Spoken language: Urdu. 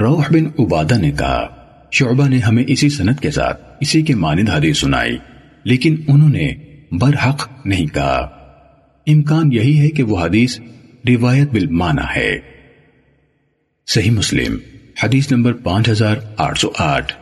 روح بن عبادہ نے کہا، شعبہ نے ہمیں اسی سنت کے ساتھ اسی کے مانند حدیث سنائی، لیکن انہوں نے برحق نہیں کہا۔ امکان یہی ہے کہ وہ حدیث روایت بالمانہ ہے۔ صحیح مسلم، حدیث نمبر پانچ ہزار آٹھ سو آٹھ۔